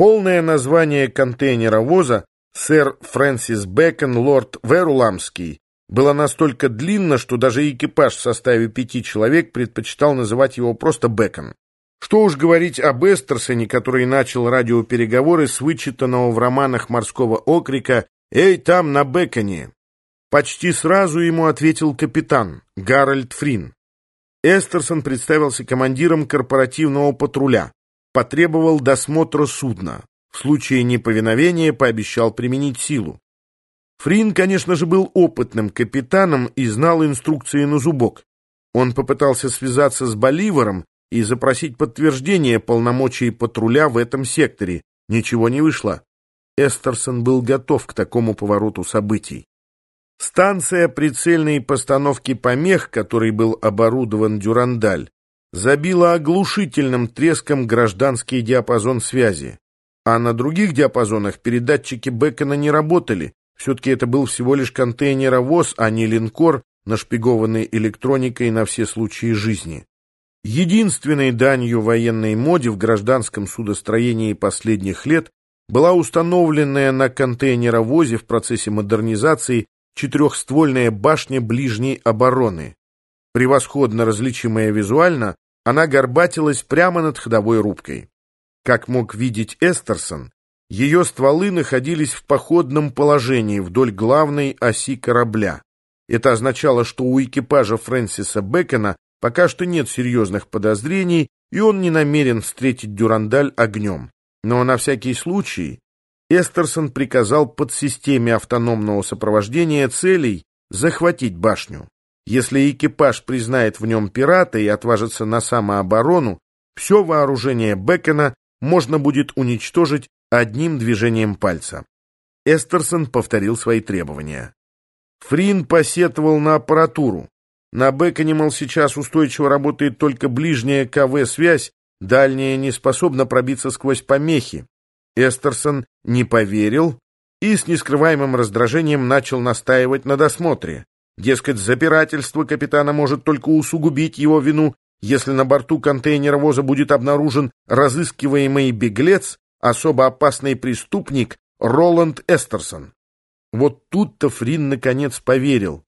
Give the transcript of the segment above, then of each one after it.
Полное название контейнеровоза сэр Фрэнсис Бэкон, лорд Веруламский, было настолько длинно, что даже экипаж в составе пяти человек предпочитал называть его просто Бэкон. Что уж говорить об Эстерсоне, который начал радиопереговоры с вычитанного в романах морского окрика «Эй, там, на Бэконе!». Почти сразу ему ответил капитан Гарольд Фрин. Эстерсон представился командиром корпоративного патруля, потребовал досмотра судна. В случае неповиновения пообещал применить силу. Фрин, конечно же, был опытным капитаном и знал инструкции на зубок. Он попытался связаться с Боливаром и запросить подтверждение полномочий патруля в этом секторе. Ничего не вышло. Эстерсон был готов к такому повороту событий. Станция прицельной постановки помех, которой был оборудован «Дюрандаль», забила оглушительным треском гражданский диапазон связи. А на других диапазонах передатчики Бекона не работали. Все-таки это был всего лишь контейнеровоз, а не линкор, нашпигованный электроникой на все случаи жизни. Единственной данью военной моде в гражданском судостроении последних лет была установленная на контейнеровозе в процессе модернизации четырехствольная башня ближней обороны. Превосходно различимая визуально, она горбатилась прямо над ходовой рубкой. Как мог видеть Эстерсон, ее стволы находились в походном положении вдоль главной оси корабля. Это означало, что у экипажа Фрэнсиса Бэкона пока что нет серьезных подозрений, и он не намерен встретить Дюрандаль огнем. Но на всякий случай Эстерсон приказал подсистеме автономного сопровождения целей захватить башню. Если экипаж признает в нем пирата и отважится на самооборону, все вооружение Бекона можно будет уничтожить одним движением пальца. Эстерсон повторил свои требования. Фрин посетовал на аппаратуру. На Беконе, мол, сейчас устойчиво работает только ближняя КВ-связь, дальняя не способна пробиться сквозь помехи. Эстерсон не поверил и с нескрываемым раздражением начал настаивать на досмотре. Дескать, запирательство капитана может только усугубить его вину, если на борту контейнеровоза будет обнаружен разыскиваемый беглец, особо опасный преступник Роланд Эстерсон. Вот тут-то Фрин наконец поверил.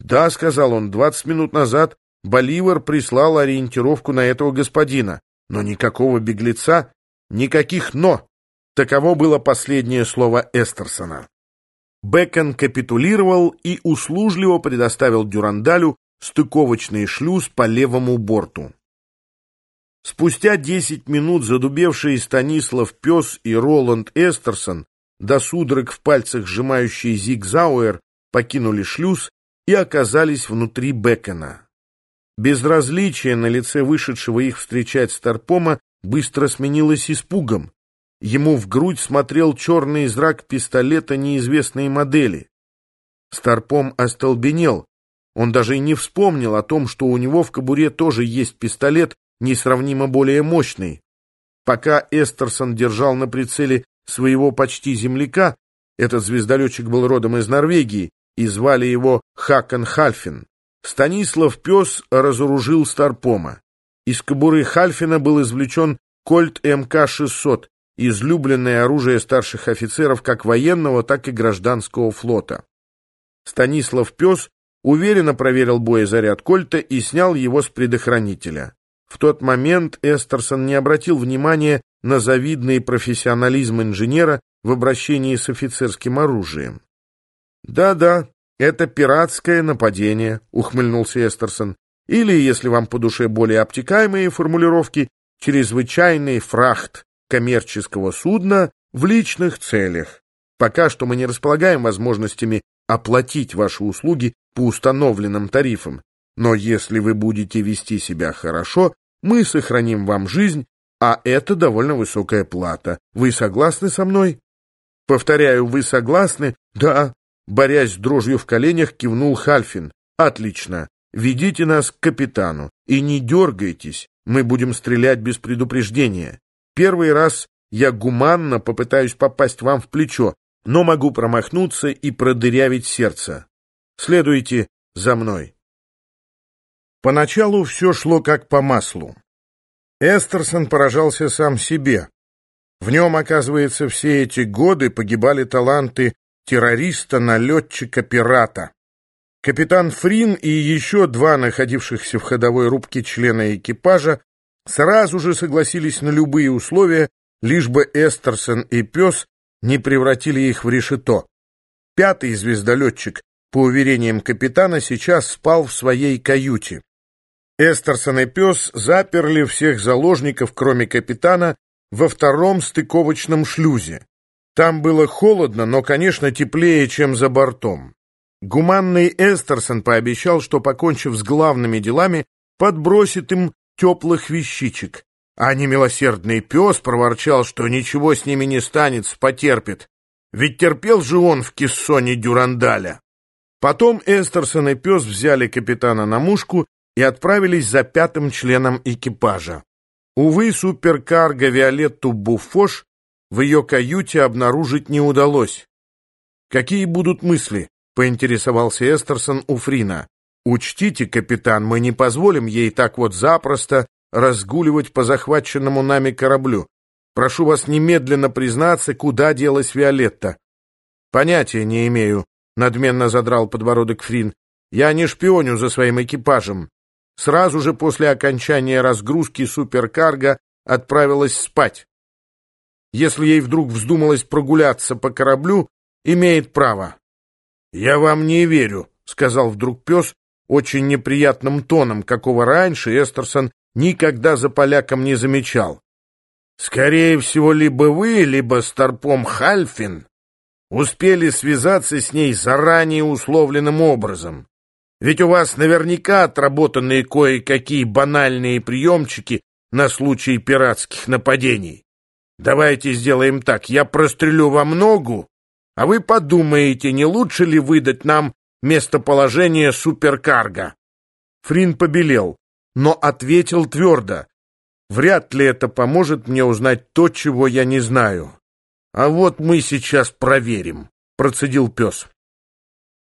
«Да», — сказал он, — «двадцать минут назад Боливар прислал ориентировку на этого господина, но никакого беглеца, никаких «но». Таково было последнее слово Эстерсона. Бекон капитулировал и услужливо предоставил Дюрандалю стыковочный шлюз по левому борту. Спустя десять минут задубевшие Станислав Пес и Роланд Эстерсон, до судорог в пальцах сжимающие Зигзауэр, покинули шлюз и оказались внутри Бекона. Безразличие на лице вышедшего их встречать Старпома быстро сменилось испугом. Ему в грудь смотрел черный зрак пистолета неизвестной модели. Старпом остолбенел. Он даже и не вспомнил о том, что у него в кобуре тоже есть пистолет, несравнимо более мощный. Пока Эстерсон держал на прицеле своего почти земляка, этот звездолетчик был родом из Норвегии, и звали его Хакон Хальфин. Станислав Пес разоружил Старпома. Из кобуры Хальфина был извлечен Кольт МК-600, излюбленное оружие старших офицеров как военного, так и гражданского флота. Станислав Пес уверенно проверил боезаряд Кольта и снял его с предохранителя. В тот момент Эстерсон не обратил внимания на завидный профессионализм инженера в обращении с офицерским оружием. «Да-да, это пиратское нападение», — ухмыльнулся Эстерсон. «Или, если вам по душе более обтекаемые формулировки, чрезвычайный фрахт коммерческого судна в личных целях. Пока что мы не располагаем возможностями оплатить ваши услуги по установленным тарифам, но если вы будете вести себя хорошо, мы сохраним вам жизнь, а это довольно высокая плата. Вы согласны со мной? Повторяю, вы согласны? Да, Борясь с дрожью в коленях, кивнул Хальфин. «Отлично. Ведите нас к капитану. И не дергайтесь. Мы будем стрелять без предупреждения. Первый раз я гуманно попытаюсь попасть вам в плечо, но могу промахнуться и продырявить сердце. Следуйте за мной». Поначалу все шло как по маслу. Эстерсон поражался сам себе. В нем, оказывается, все эти годы погибали таланты террориста, налетчика, пирата. Капитан Фрин и еще два находившихся в ходовой рубке члена экипажа сразу же согласились на любые условия, лишь бы Эстерсон и пес не превратили их в решето. Пятый звездолетчик, по уверениям капитана, сейчас спал в своей каюте. Эстерсон и пес заперли всех заложников, кроме капитана, во втором стыковочном шлюзе. Там было холодно, но, конечно, теплее, чем за бортом. Гуманный Эстерсон пообещал, что, покончив с главными делами, подбросит им теплых вещичек. А немилосердный пес проворчал, что ничего с ними не станет, потерпит. Ведь терпел же он в кессоне Дюрандаля. Потом Эстерсон и пес взяли капитана на мушку и отправились за пятым членом экипажа. Увы, суперкарго Виолетту Буфош в ее каюте обнаружить не удалось. «Какие будут мысли?» — поинтересовался Эстерсон у Фрина. «Учтите, капитан, мы не позволим ей так вот запросто разгуливать по захваченному нами кораблю. Прошу вас немедленно признаться, куда делась Виолетта». «Понятия не имею», — надменно задрал подбородок Фрин. «Я не шпионю за своим экипажем. Сразу же после окончания разгрузки суперкарго отправилась спать. Если ей вдруг вздумалось прогуляться по кораблю, имеет право. «Я вам не верю», — сказал вдруг пес очень неприятным тоном, какого раньше Эстерсон никогда за поляком не замечал. «Скорее всего, либо вы, либо Старпом Хальфин успели связаться с ней заранее условленным образом. Ведь у вас наверняка отработанные кое-какие банальные приемчики на случай пиратских нападений. Давайте сделаем так, я прострелю вам ногу, а вы подумаете, не лучше ли выдать нам местоположение суперкарга. Фрин побелел, но ответил твердо. Вряд ли это поможет мне узнать то, чего я не знаю. А вот мы сейчас проверим, процедил пес.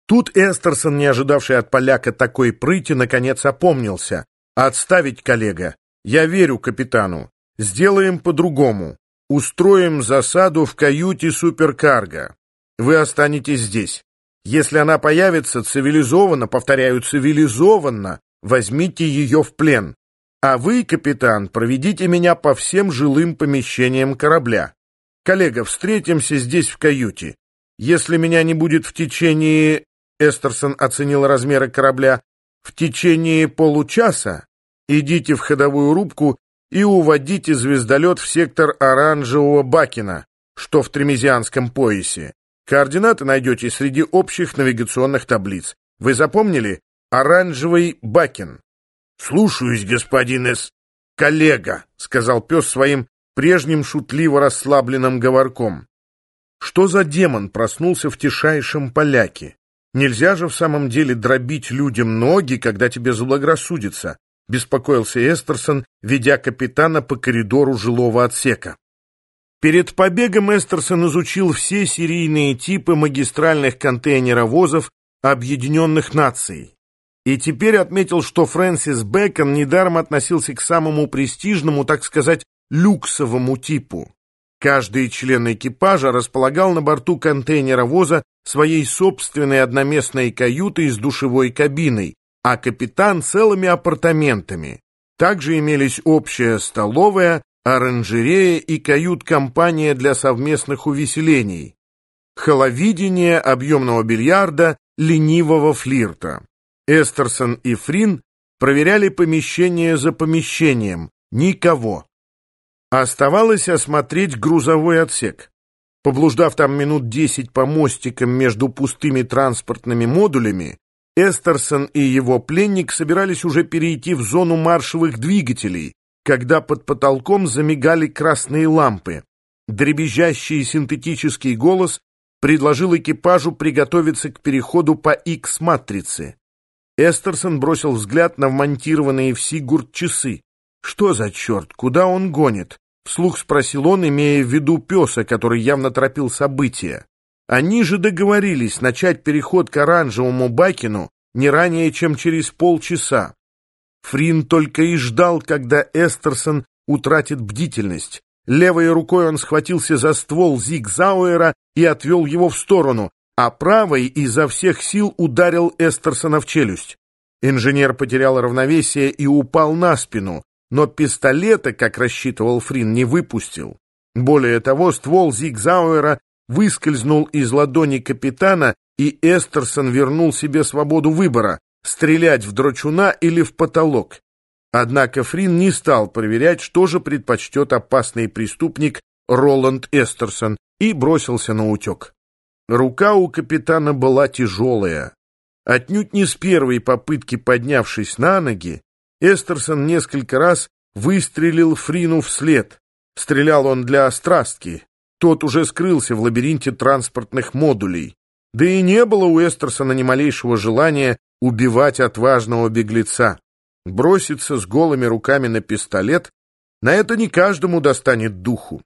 Тут Эстерсон, не ожидавший от поляка такой прыти, наконец опомнился. «Отставить, коллега. Я верю капитану. Сделаем по-другому. Устроим засаду в каюте суперкарго. Вы останетесь здесь. Если она появится цивилизованно, повторяю, цивилизованно, возьмите ее в плен. А вы, капитан, проведите меня по всем жилым помещениям корабля. Коллега, встретимся здесь в каюте. Если меня не будет в течение Эстерсон оценил размеры корабля, в течение получаса идите в ходовую рубку и уводите звездолет в сектор оранжевого Бакина, что в Тремезианском поясе. Координаты найдете среди общих навигационных таблиц. Вы запомнили? Оранжевый Бакин. «Слушаюсь, господин Эс... коллега», — сказал пес своим прежним шутливо расслабленным говорком. Что за демон проснулся в тишайшем поляке? Нельзя же в самом деле дробить людям ноги, когда тебе заблагорассудится, беспокоился Эстерсон, ведя капитана по коридору жилого отсека. Перед побегом Эстерсон изучил все серийные типы магистральных контейнеровозов Объединенных Наций. И теперь отметил, что Фрэнсис Бэкон недаром относился к самому престижному, так сказать, люксовому типу. Каждый член экипажа располагал на борту контейнеровоза своей собственной одноместной каютой с душевой кабиной, а капитан целыми апартаментами. Также имелись общая столовая, оранжерея и кают-компания для совместных увеселений, холовидение объемного бильярда, ленивого флирта. Эстерсон и Фрин проверяли помещение за помещением. Никого. Оставалось осмотреть грузовой отсек. Поблуждав там минут десять по мостикам между пустыми транспортными модулями, Эстерсон и его пленник собирались уже перейти в зону маршевых двигателей, когда под потолком замигали красные лампы. Дребезжащий синтетический голос предложил экипажу приготовиться к переходу по X-матрице. Эстерсон бросил взгляд на вмонтированные в Сигурд часы. Что за черт, куда он гонит? Вслух спросил он, имея в виду песа, который явно торопил события. Они же договорились начать переход к оранжевому Бакину не ранее, чем через полчаса. Фрин только и ждал, когда Эстерсон утратит бдительность, Левой рукой он схватился за ствол Зигзауэра и отвел его в сторону, а правой изо всех сил ударил Эстерсона в челюсть. Инженер потерял равновесие и упал на спину, но пистолета, как рассчитывал Фрин, не выпустил. Более того, ствол Зигзауэра выскользнул из ладони капитана, и Эстерсон вернул себе свободу выбора — стрелять в дрочуна или в потолок. Однако Фрин не стал проверять, что же предпочтет опасный преступник Роланд Эстерсон, и бросился на утек. Рука у капитана была тяжелая. Отнюдь не с первой попытки поднявшись на ноги, Эстерсон несколько раз выстрелил Фрину вслед. Стрелял он для страстки. Тот уже скрылся в лабиринте транспортных модулей. Да и не было у Эстерсона ни малейшего желания убивать отважного беглеца. Броситься с голыми руками на пистолет — на это не каждому достанет духу.